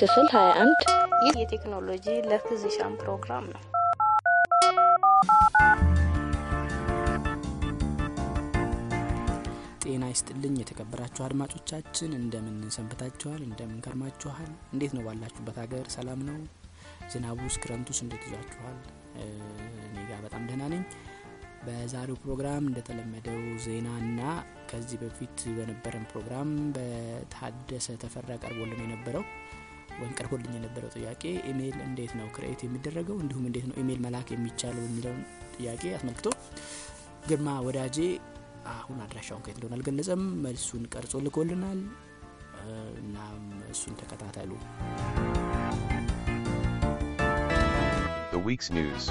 ክፍል 21 ይህ የቴክኖሎጂ ለፊዚሻን ፕሮግራም ነው። ጤና ይስጥልኝ የተከበራችሁ አድማጮቻችን፣ እንደምን ሰንብታችኋል? እንደምን ከርማችኋል? እንዴት ነው ባላችሁበት ሀገር ሰላም ነው? ዝናቡስ ክረምቱስ እንዴት ይዟችኋል? እኔ ጋር በጣም ደህና ነኝ። በዛሬው ፕሮግራም እንደተለመደው ዜናና ከዚህ በፊት በነበረን ፕሮግራም በታደሰ ተፈራ ቀርቦልን የነበረው ወይም ቀርቦልኝ የነበረው ጥያቄ ኢሜይል እንዴት ነው create የሚደረገው እንዲሁም እንዴት ነው ኢሜይል መላክ የሚቻለው የሚለውን ጥያቄ አስመልክቶ ግርማ ወዳጄ አሁን አድራሻውን ከየት እንደሆነ አልገለጸም። መልሱን ቀርጾ ልኮልናል። እናም እሱን ተከታተሉ። The week's news.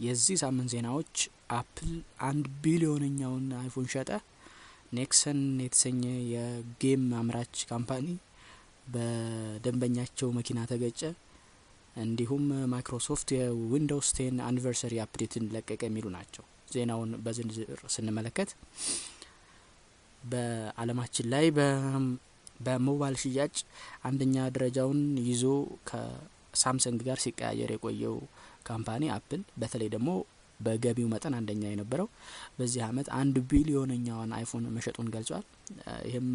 የዚህ ሳምንት ዜናዎች አፕል አንድ ቢሊዮነኛውን አይፎን ሸጠ። ኔክሰን የተሰኘ የ game አምራች company በደንበኛቸው መኪና ተገጨ። እንዲሁም ማይክሮሶፍት የ Windows Ten Anniversary Update ን ለቀቀ የሚሉ ናቸው። ዜናውን በዝርዝር ስንመለከት በዓለማችን ላይ በሞባይል ሽያጭ አንደኛ ደረጃውን ይዞ ከሳምሰንግ ጋር ሲቀያየር የቆየው company አፕል በተለይ ደግሞ በገቢው መጠን አንደኛ የነበረው በዚህ አመት አንድ ቢሊዮነኛዋን አይፎን መሸጡን ገልጿል። ይህም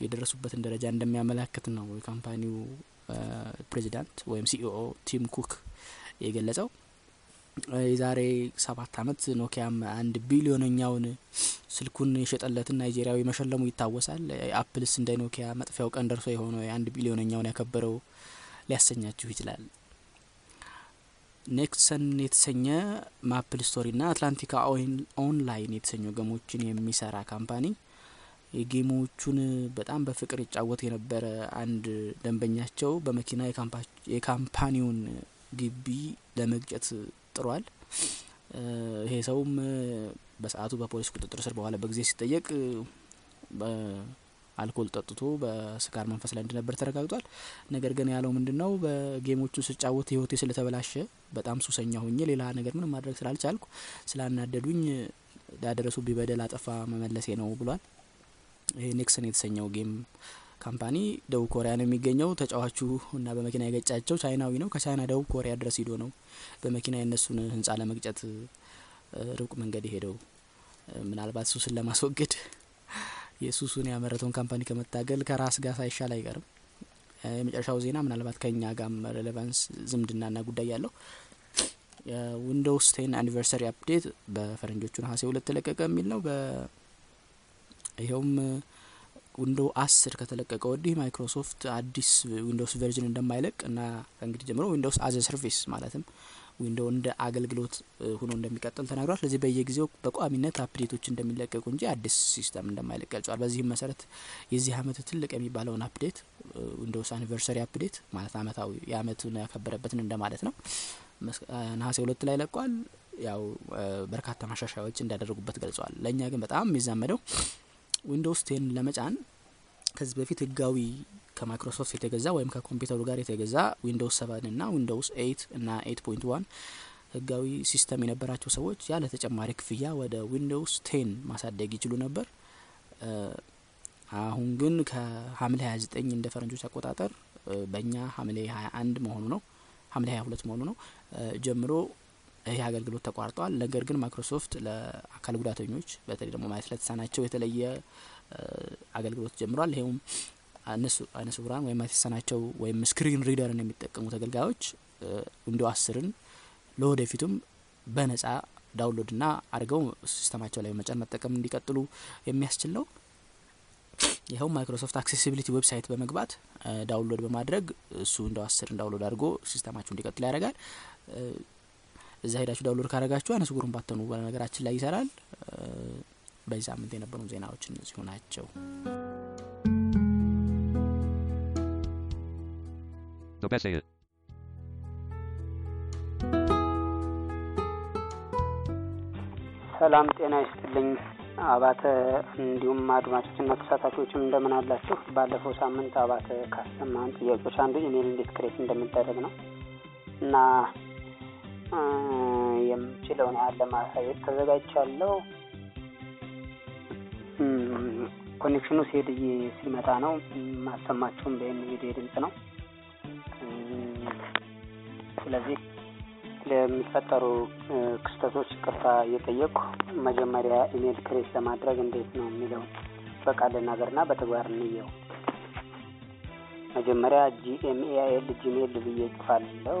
የደረሱበትን ደረጃ እንደሚያመላክት ነው የ company ው ፕሬዚዳንት ወይም CEO ቲም ኩክ የገለጸው። የዛሬ ሰባት አመት ኖኪያም አንድ ቢሊዮነኛውን ስልኩን የሸጠለትን ናይጄሪያዊ መሸለሙ ይታወሳል። አፕልስ እንደ ኖኪያ መጥፊያው ቀን ደርሶ የሆነው የአንድ ቢሊዮነኛውን ያከበረው ሊያሰኛችሁ ይችላል። ኔክሰን የተሰኘ MapleStory ና Atlantica Online የተሰኙ game ኦችን የሚሰራ company የ game ኦቹን በጣም በፍቅር ይጫወት የነበረ አንድ ደንበኛቸው በመኪና የ company ውን ግቢ ለመግጨት ጥሯል። ይሄ ሰውም በሰዓቱ በፖሊስ ቁጥጥር ስር በኋላ በጊዜ ሲጠየቅ አልኮል ጠጥቶ በስካር መንፈስ ላይ እንደነበር ተረጋግጧል። ነገር ግን ያለው ምንድን ነው በ game ኦቹ ስጫወት ህይወቴ ስለተበላሸ በጣም ሱሰኛ ሆኜ ሌላ ነገር ምንም ማድረግ ስላልቻልኩ ስላናደዱኝ ላደረሱብኝ በደል አጸፋ መመለሴ ነው ብሏል። ይሄ ኔክሰን የተሰኘው game company ደቡብ ኮሪያ ነው የሚገኘው። ተጫዋቹ እና በመኪና የገጫቸው ቻይናዊ ነው። ከቻይና ደቡብ ኮሪያ ድረስ ሂዶ ነው በመኪና የእነሱን ህንጻ ለመግጨት ሩቅ መንገድ የሄደው። ምናልባት ሱስን ለማስወገድ የሱሱን ያመረተውን company ከመታገል ከራስ ጋር ሳይሻል አይቀርም። የመጨረሻው ዜና ምናልባት ከእኛ ጋር relevance ዝምድናና ጉዳይ ያለው የ Windows Ten Anniversary Update በፈረንጆቹ ነሐሴ ሁለት ተለቀቀ የሚል ነው። ይኸውም Window አስር ከተለቀቀ ወዲህ ማይክሮሶፍት አዲስ Windows version እንደማይለቅ እና ከእንግዲህ ጀምሮ Windows as a service ማለትም Window እንደ አገልግሎት ሆኖ እንደሚቀጥል ተናግሯል። ስለዚህ በየጊዜው በቋሚነት update ኦች እንደሚለቀቁ እንጂ አዲስ system እንደማይለቅ ገልጿል። በዚህም መሰረት የዚህ አመት ትልቅ የሚባለውን update Windows Anniversary Update ማለት አመታዊ የአመቱን ያከበረበትን እንደማለት ነው ነሐሴ ሁለት ላይ ለቋል። ያው በርካታ ማሻሻያዎች እንዳደረጉበት ገልጸዋል። ለእኛ ግን በጣም የሚዛመደው Windows Ten ለመጫን ከዚህ በፊት ህጋዊ ከማይክሮሶፍት የተገዛ ወይም ከኮምፒውተሩ ጋር የተገዛ Windows seven እና Windows eight እና eight point one ህጋዊ system የነበራቸው ሰዎች ያለ ተጨማሪ ክፍያ ወደ Windows ten ማሳደግ ይችሉ ነበር። አሁን ግን ሀያ ዘጠኝ እንደ ፈረንጆች አቆጣጠር በእኛ ሀምሌ ሀያ አንድ መሆኑ ነው ሀያ ሁለት መሆኑ ነው ጀምሮ ይህ አገልግሎት ተቋርጧል። ነገር ግን ማይክሮሶፍት ለአካል ጉዳተኞች በተለይ ደግሞ ማየት ለተሳናቸው የተለየ አገልግሎት ጀምሯል። ይሄውም አይነ ስውራን ወይም ማየት የተሳናቸው ወይም screen reader ን የሚጠቀሙ ተገልጋዮች Windows አስርን ለወደፊቱም በነጻ download ና አድርገው system አቸው ላይ መጫን መጠቀም እንዲቀጥሉ የሚያስችል ነው። ይኸው Microsoft accessibility website በመግባት download በማድረግ እሱ Windows አስርን download አድርጎ system አቸው እንዲቀጥሉ ያደርጋል። እዛ ሄዳችሁ download ካደረጋችሁ አይነ ስውራን ባትሆኑ በነገራችን ላይ ይሰራል። በዚህ ሳምንት የነበሩ ዜናዎች እነዚሁ ናቸው።. ሰላም ጤና ይስጥልኝ አባተ፣ እንዲሁም አድማጮችና ተሳታፊዎችም እንደምን አላችሁ? ባለፈው ሳምንት አባተ ካሰማን ጥያቄዎች አንዱ ኢሜል እንዴት create እንደሚደረግ ነው እና የምችለውን ያህል ለማሳየት ተዘጋጅቻለሁ። connection ኑ ሲሄድ ሲመጣ ነው ማሰማችሁም በይህን ቪዲዮ ድምጽ ነው ስለዚህ ለሚፈጠሩ ክስተቶች ይቅርታ እየጠየቅኩ መጀመሪያ email create ለማድረግ እንዴት ነው የሚለውን በቃል ልናገርና በተግባር እንየው። መጀመሪያ GMAIL Gmail ብዬ ጽፋለሁ።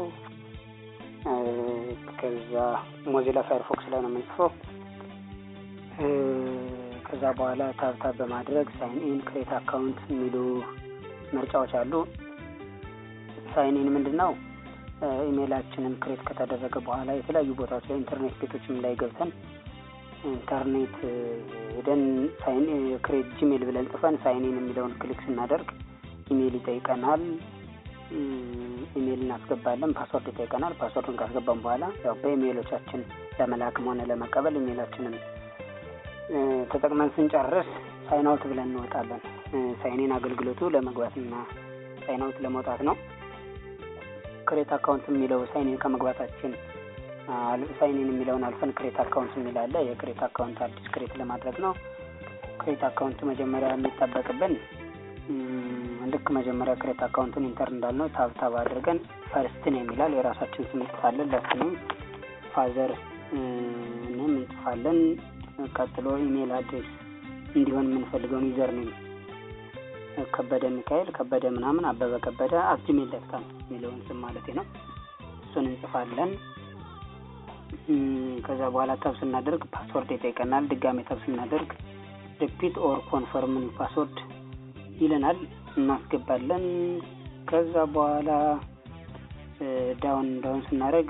ከዛ Mozilla Firefox ላይ ነው የምንጽፈው። ከዛ በኋላ tab tab በማድረግ sign in create account የሚሉ ምርጫዎች አሉ። sign in ምንድን ነው? email ኣችንን create ከተደረገ በኋላ የተለያዩ ቦታዎች ላይ ኢንተርኔት ቤቶችም ላይ ገብተን ኢንተርኔት ሄደን sign create Gmail ብለን ጽፈን sign in የሚለውን click ስናደርግ ኢሜይል ይጠይቀናል። ኢሜይል እናስገባለን። password ይጠይቀናል። password ኡን ካስገባን በኋላ ያው በኢሜይሎቻችን ለመላክም ሆነ ለመቀበል ኢሜይላችንን ተጠቅመን ስንጨርስ sign out ብለን እንወጣለን። sign in አገልግሎቱ ለመግባትና sign out ለመውጣት ነው። create account የሚለው sign in ከመግባታችን sign in የሚለውን አልፈን create account የሚል አለ። የ create account አዲስ create ለማድረግ ነው። create account መጀመሪያ የሚጠበቅብን ልክ መጀመሪያ create account ኡን enter እንዳልነው tab tab አድርገን first name የሚል አለ የራሳችን ስም እንጽፋለን። last name father name እንጽፋለን። ቀጥሎ email address እንዲሆን የምንፈልገውን user name ከበደ ሚካኤል ከበደ ምናምን አበበ ከበደ at Gmail dot com የሚለውን ስም ማለት ነው። እሱን እንጽፋለን። ከዛ በኋላ tab ስናደርግ password ይጠይቀናል። ድጋሜ tab ስናደርግ repeat or confirm password ይለናል። እናስገባለን። ከዛ በኋላ down down ስናደርግ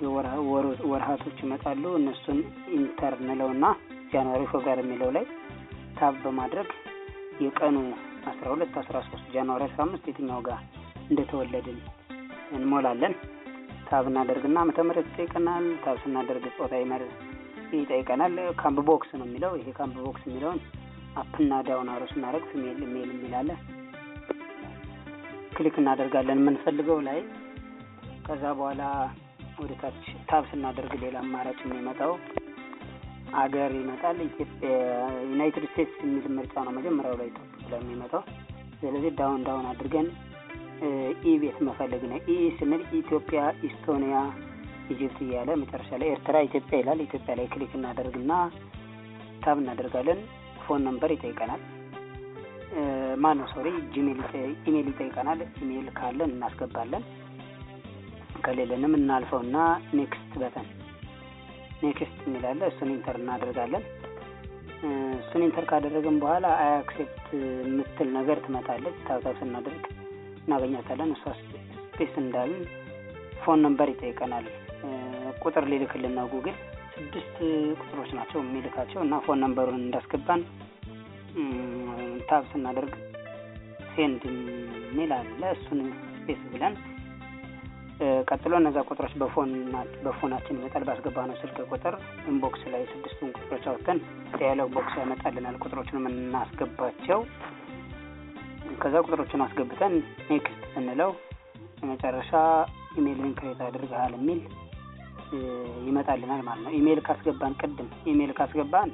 ወርሃቶች ይመጣሉ። እነሱን enter እንለውና January February የሚለው ላይ tab በማድረግ የቀኑ አስራ ሁለት አስራ ሶስት January አስራ አምስት የትኛው ጋር እንደተወለድን እንሞላለን። tab እናደርግና ዓመተ ይጠይቀናል። tab ስናደርግ ጾታ ይጠይቀናል። combo box ነው የሚለው። ይሄ combo box የሚለውን up ና down arrow ስናደርግ female male የሚል አለ click እናደርጋለን የምንፈልገው ላይ። ከዛ በኋላ ወደ ታች tab ስናደርግ ሌላ አማራጭ የሚመጣው አገር ይመጣል። ኢትዮጵያ ዩናይትድ ስቴትስ የሚል ምርጫ ነው መጀመሪያው ላይ top ስለሚመጣው። ስለዚህ down down አድርገን E ቤት መፈለግ ነው። E ስንል ኢትዮጵያ፣ ኢስቶኒያ፣ ኢጅፕት እያለ መጨረሻ ላይ ኤርትራ፣ ኢትዮጵያ ይላል። ኢትዮጵያ ላይ click እናደርግና tab እናደርጋለን። phone number ይጠይቀናል። ማን ነው sorry email ይጠይቀናል። ኢሜል ካለን እናስገባለን፣ ከሌለንም እናልፈውና next button next የሚል አለ እሱን enter እናደርጋለን። እሱን enter ካደረግን በኋላ I accept የምትል ነገር ትመጣለች። tab tab ስናደርግ እናገኛታለን። እሷ space እንዳልን phone number ይጠይቀናል። ቁጥር ሊልክልን ነው ጉግል ስድስት ቁጥሮች ናቸው የሚልካቸው እና phone number ኡን እንዳስገባን tab ስናደርግ send የሚል አለ። እሱን space ብለን ቀጥሎ እነዛ ቁጥሮች በ phone ኣችን ይመጣል። ባስገባነው ስልክ ቁጥር inbox ላይ ስድስቱን ቁጥሮች አውጥተን dialog box ያመጣልናል። ቁጥሮችን የምናስገባቸው ከዛ ቁጥሮችን አስገብተን next ስንለው የመጨረሻ email ን create አድርገሃል የሚል ይመጣልናል ማለት ነው። ኢሜይል ካስገባን ቅድም ኢሜይል ካስገባን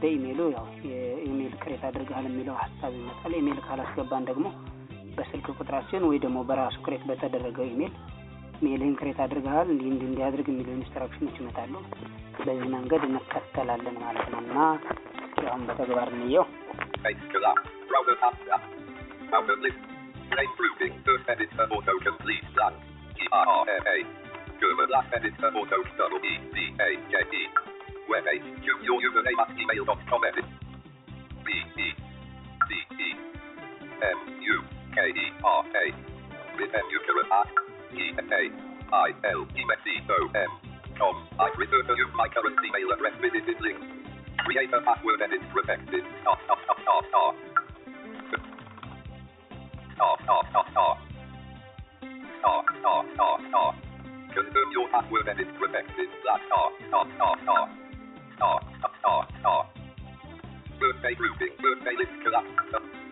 በኢሜይሉ ያው የ email create አድርገሃል የሚለው ሀሳብ ይመጣል። ኢሜይል ካላስገባን ደግሞ በስልክ ቁጥራችን ወይ ደግሞ በራሱ create በተደረገው email mail ህን create አድርገሃል እንዲህ እንዲህ እንዲያድርግ የሚሉ instruction ኦች ይመጣሉ። በዚህ መንገድ እንከተላለን ማለት ነው እና ያሁን በተግባር እንየው። grouping. First editor auto double E D A K E. Web page. Your username at gmail.com edit. B E C E M U K E R A. M U at E A I L E S E O M. Com. I refer to my current email address visited link. Create a password edit protected. Stop, stop, stop, stop, stop. Stop, stop, stop, stop. Stop, stop, stop, stop. Confirm your password edit protected. Black stop, stop, stop,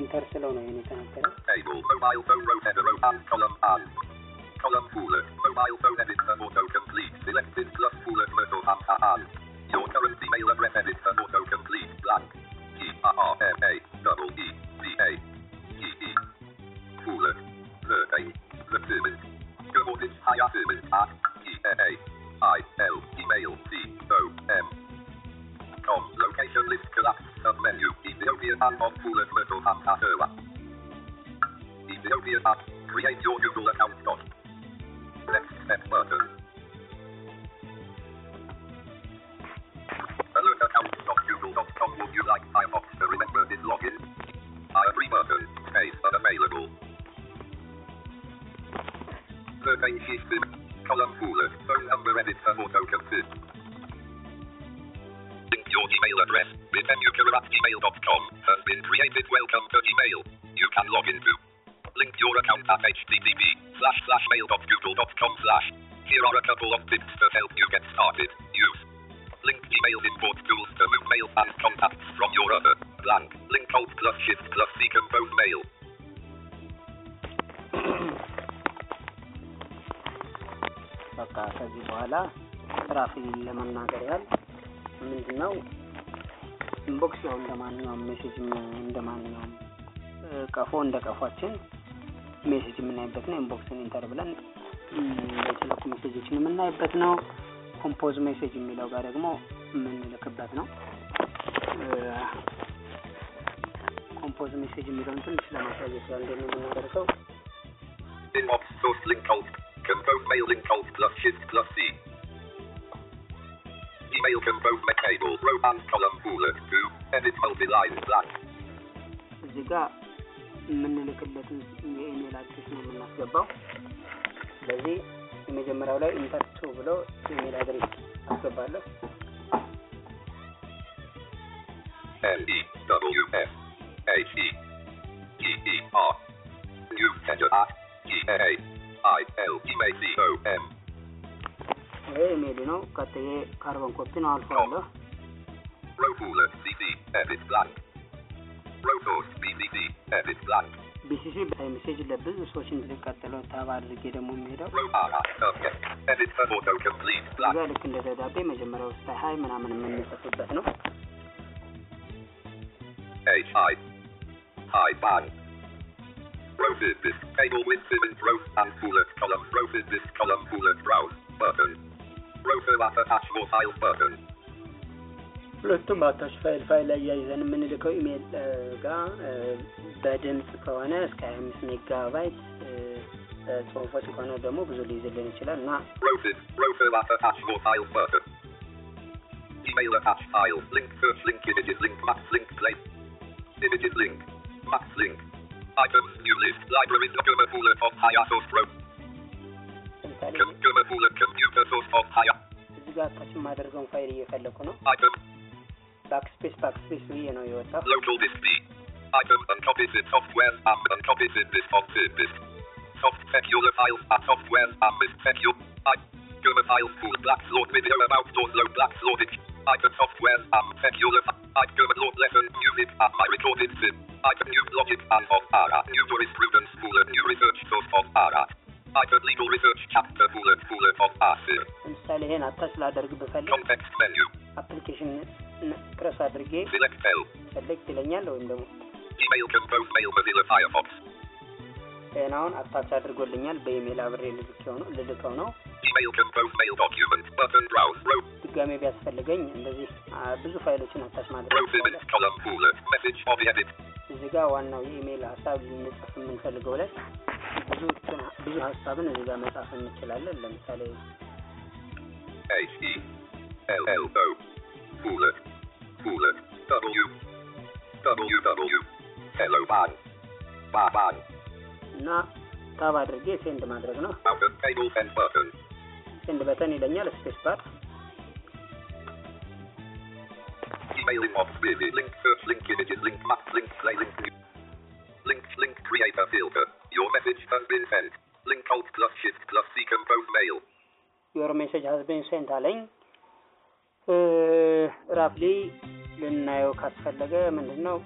ኢንተር ስለው ነው ይሄን የተናገረው። Table, mobile phone row header row and column and. Column bullet, mobile phone editor autocomplete. Selected plus bullet middle and and. Your current email address editor autocomplete blank. E R R M A double E D A E E. Bullet. Survey. The service. Coordinates higher service at E A A I L email C O M. Com Ethiopia and on bullet middle and Atawa. Ethiopia app. Create your Google account. Dot. Next step button. Alert account. Dot Google.com. Would you like Firefox to remember this login? I agree button. Space unavailable. Survey system. Column bullet. Phone number editor autocomplete. Link your email address. Bitenuker at gmail.com has been created. Welcome to email. You can log into. Link your account at http slash slash mail.google.com slash. Here are a couple of tips to help you get started. Use. Link email import tools to move mail and contacts from your other blank. Link alt plus shift plus decompose mail. በቃ ከዚህ በኋላ ራፊ ለመናገር ያህል ምንድን ነው inbox ያው እንደ ማንኛውም message እንደ ቀፎ እንደ ቀፏችን message የምናይበት ነው። inbox ን enter ብለን እም፣ የተላኩ message ኦችን የምናይበት ነው። compose message የሚለው ጋር ደግሞ የምንልክበት ነው። compose message የሚለውን ትንሽ ለማሳየት እንደምን የምናደርገው Inbox source link alt. Compose mail link alt plus shift plus C. Email compose my table. Row and column bullet 2. Edit multi-line blank. እዚህ ጋር የምንልክለትን የኢሜል አድሬስ ነው የምናስገባው። ስለዚህ የመጀመሪያው ላይ ኢንተር ቱ ብሎ ኢሜል አድሬስ አስገባለሁ። L E W F H E E E R. New header at E A I L email C O M. ይሄ ኢሜል ነው። ቀጥዬ ካርቦን ኮፒ ነው አልፈዋለሁ። Row bullet C C edit blank. Row source B C C edit blank. ቢሲሲ ሜሴጅ ለብዙ ሰዎች እንዲቀጥለው ታብ አድርጌ ደግሞ የሚሄደው Row R subject. Edit for autocomplete እዛ blank. ልክ እንደ ደብዳቤ መጀመሪያ ውስጥ ሀይ ምናምን የምንጽፍበት ነው። H I I bang. Rotated this table with seven rows and bullet column. Rotated this column bullet browse button. Rotor at attachable file button. ሁለቱም አታች ፋይል ፋይል ላይ ያይዘን የምንልከው ኢሜል እ፣ ጋር እ፣ በድምጽ ከሆነ እስከ ሀያ አምስት ሜጋባይት እ፣ ጽሁፎች ከሆነ ደግሞ ብዙ ሊይዝልን ይችላል እና Rotated rotor at attachable file button. Email attached file. Link search link images link maps link place. Images link. Maps link. Items new list. Libraries Gumma bullet of higher source row. ለምሳሌ Gumma bullet computer source of higher. እዚህ ጋር አታች የማደርገውን ፋይል እየፈለኩ ነው። Item ባክስፔስ ባክስፔስ ብዬ ነው የወጣው። Local disk B. Item uncopied software and uncopied disk of disk. Soft secular files are software and secure. I Gumma files full black slot video about doors low black slot it. Item software and secular. I Gumma lot lesson music and my recorded ለምሳሌ ይሄን attach ላደርግ ብፈልግ. application press አድርጌ. select ይለኛል ወይም ደግሞ. ይሄን አሁን attach አድርጎልኛል። በኢሜል አብሬ ልልከው ነው ድጋሜ ቢያስፈልገኝ እንደዚህ ብዙ ፋይሎችን attach ማድረግ እዚህ ጋር ዋናው የኢሜል ሀሳብ ልንጽፍ የምንፈልገው ላይ ብዙ ብዙ ሀሳብን እዚህ ጋር መጻፍ እንችላለን። ለምሳሌ E እና tab አድርጌ send ማድረግ ነው። send button ይለኛል። space bar email your message has been sent link alt plus shift plus decompose mail your message has been sent አለኝ። roughly ልናየው ካስፈለገ ምንድን ነው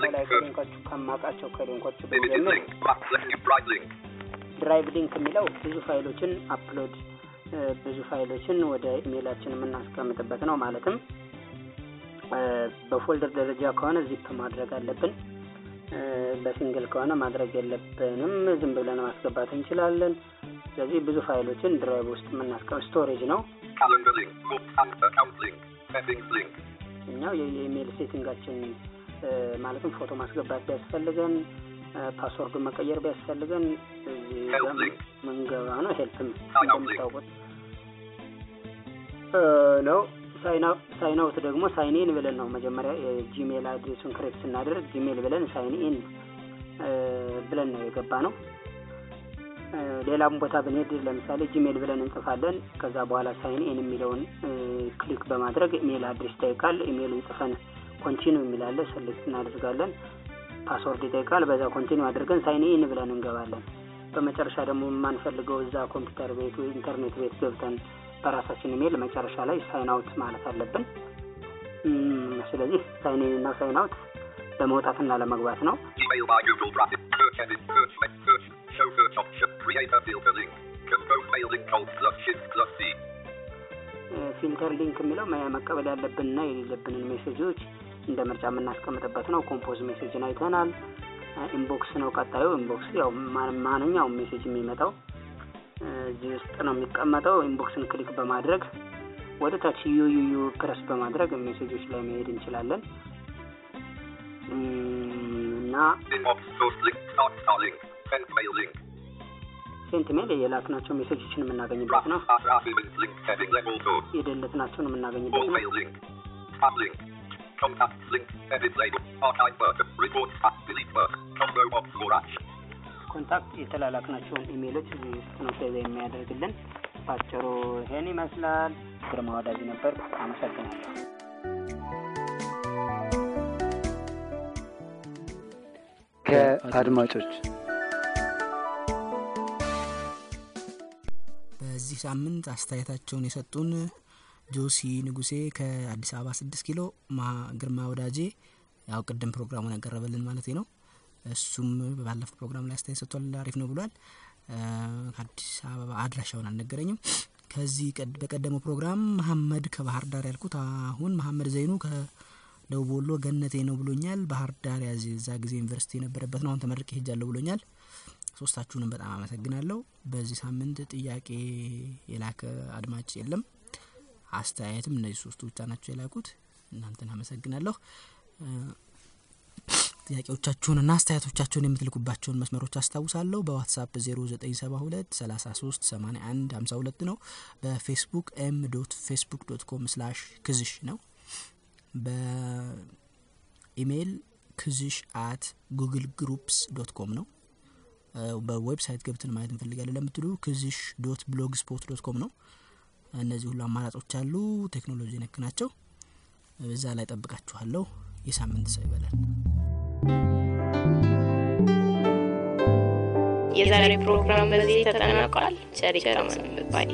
ከላይ ከሊንኮቹ ከማውቃቸው ከሊንኮቹ ብንጀምር. drive link የሚለው ብዙ ፋይሎችን upload ብዙ ፋይሎችን ወደ ኢሜይላችን የምናስቀምጥበት ነው። ማለትም በ folder ደረጃ ከሆነ ዚፕ ማድረግ አለብን። በ single ከሆነ ማድረግ የለብንም። ዝም ብለን ማስገባት እንችላለን። ስለዚህ ብዙ ፋይሎችን drive ውስጥ የምናስቀምጥ storage ነው።. እኛው የኢሜይል setting ኣችን ማለትም ፎቶ ማስገባት ቢያስፈልገን password ኡን መቀየር ቢያስፈልገን. ምንገባ ነው። help ም እንደምታውቁት ነው። sign out ደግሞ sign in ብለን ነው መጀመሪያ የ Gmail address ኡን create ስናደርግ Gmail ብለን sign in ብለን ነው የገባ ነው። ሌላም ቦታ ብንሄድ ለምሳሌ Gmail ብለን እንጽፋለን። ከዛ በኋላ sign in የሚለውን click በማድረግ email address ይጠይቃል። ኢሜሉን ጽፈን continue የሚለውን select እናደርጋለን። password ይጠይቃል። በዛ continue አድርገን sign in ብለን እንገባለን። በመጨረሻ ደግሞ የማንፈልገው እዛ ኮምፒውተር ቤት ኢንተርኔት ቤት ገብተን በራሳችን ኢሜል መጨረሻ ላይ sign out ማለት አለብን። ስለዚህ sign in እና sign out ለመውጣትና ለመግባት ነው።. filter link የሚለው መቀበል ያለብንና የሌለብንን ሜሴጆች እንደ ምርጫ የምናስቀምጥበት ነው። compose message ን አይተናል። inbox ነው ቀጣዩ። inbox ያው ማንኛውም message የሚመጣው እዚህ ውስጥ ነው የሚቀመጠው። inbox ን click በማድረግ ወደ ታች ዩ ዩ ዩ ፕረስ በማድረግ message ኦች ላይ መሄድ እንችላለን እና Inbox source link. Star starred link. Sent mail link. sent mail የላክናቸው message ኦችን የምናገኝበት ነው።. የደለትናቸውን የምናገኝበት ነው። mail link. Edit label. Archive button. Report. Delete button. Combo for action. contact የተላላክናቸውን ኢሜሎች እዚህ ውስጥ ነው save የሚያደርግልን። ባጭሩ ይሄን ይመስላል። ግርማ ወዳጅ ነበር። አመሰግናለሁ። ከአድማጮች በዚህ ሳምንት አስተያየታቸውን የሰጡን ጆሲ ንጉሴ ከአዲስ አበባ ስድስት ኪሎ ግርማ ወዳጄ ያው ቅድም ፕሮግራሙን ያቀረበልን ማለት ነው። እሱም ባለፈው ፕሮግራም ላይ አስተያየት ሰጥቷል። አሪፍ ነው ብሏል። እ፣ ከአዲስ አበባ አድራሻውን አልነገረኝም። ከዚህ በቀደመው ፕሮግራም መሀመድ ከባህር ዳር ያልኩት አሁን መሀመድ ዘይኑ ከደቡብ ወሎ ገነቴ ነው ብሎኛል። ባህር ዳር ያዝ እዛ ጊዜ ዩኒቨርሲቲ የነበረበት ነው። አሁን ተመርቄ ሄጃለሁ ብሎኛል። ሶስታችሁንም በጣም አመሰግናለሁ። በዚህ ሳምንት ጥያቄ የላከ አድማጭ የለም። አስተያየትም እነዚህ ሶስቱ ብቻ ናቸው የላኩት። እናንተን አመሰግናለሁ። ጥያቄዎቻችሁንና አስተያየቶቻችሁን የምትልኩባቸውን መስመሮች አስታውሳለሁ። በዋትሳፕ 0972 33 81 52 ነው። በፌስቡክ m dot Facebook dot com slash ክዝሽ ነው። በኢሜይል ክዝሽ at Google Groups dot com ነው። በ website ገብተን ማየት እንፈልጋለን ለምትሉ ክዝሽ dot Blogspot dot com ነው። እነዚህ ሁሉ አማራጮች አሉ። ቴክኖሎጂ ነክ ናቸው። እዛ ላይ ጠብቃችኋለሁ። የሳምንት ሰው ይበላል። የዛሬ ፕሮግራም በዚህ ተጠናቋል። ቸር ይግጠመን ባይ